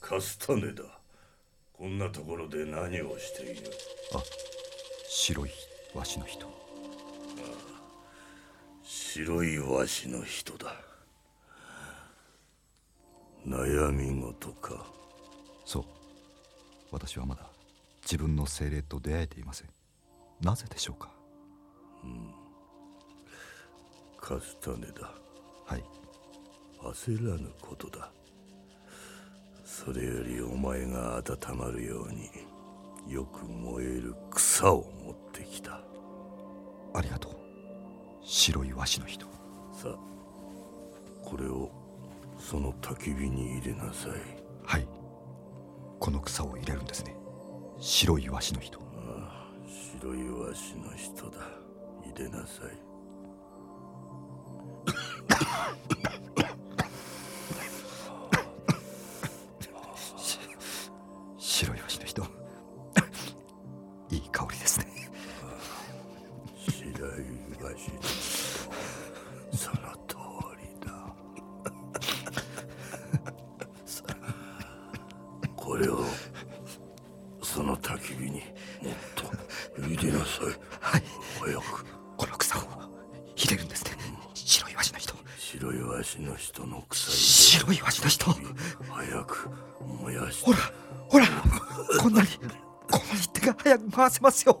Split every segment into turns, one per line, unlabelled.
カスタネだ。こんなところで何をしている？
あ白いわしの人。
白いわしの人だ。悩み事か。
そう。私はまだ自分の精霊と出会えていません。なぜでしょうか？
カスタネだ。
はい。
焦らぬことだそれよりお前が温まるようによく燃える草を持ってきた。
ありがとう。白いわしの人。
さあこれをその焚き火に入れなさい。
はい。この草を入れるんですね。白いわしの人。
白いわしの人だ。入れなさい
白いわしの人。いい香りですね。
白いわしの人その通りだ。これをその焚き火にもっと入れなさい。
はい。
早く
しの人
の草
白いわしの人。
早く燃やして。
ほらほらこんなにこんなに手が早く回せますよ。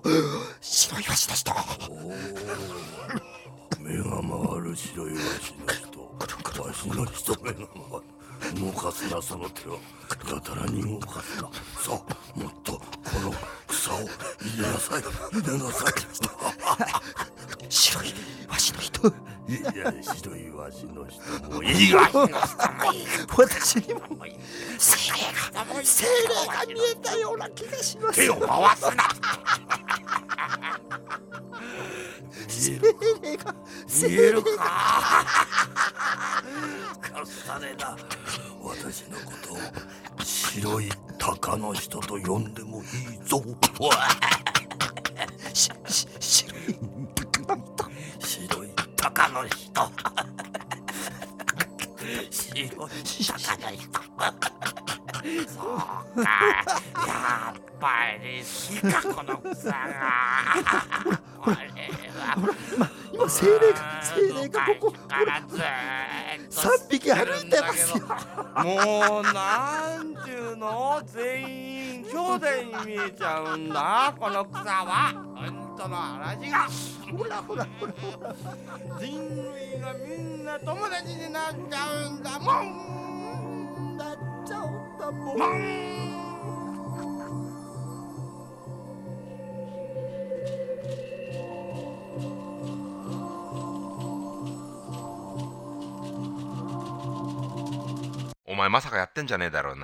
白いわしの人。
目が回る白いわしの人。わしの人目が回る動かすなその手をやたらに動かすな。さあもっとこの草を入れなさい。入れなさい。
白いわしの人
いや白いわしの人もいいわしの人もいい
私にも精霊が精霊が見えたような気がします
手を回すな
精霊が
見えるかカスタネだ私のことを白い鷹の人と呼んでもいいぞ。
し し人。
白い人そうか。やっぱりこの草が。これは。
今精霊が精霊がここほら三匹歩いてますよ。
もうなんちゅうの全員兄弟に見えちゃうんだこの草は。本当の話が。
ほらほらほらほら
人類がみんな友達になっちゃうんだもん
なっちゃうんだもん
もん
お前まさかやってんじゃねえだろうな。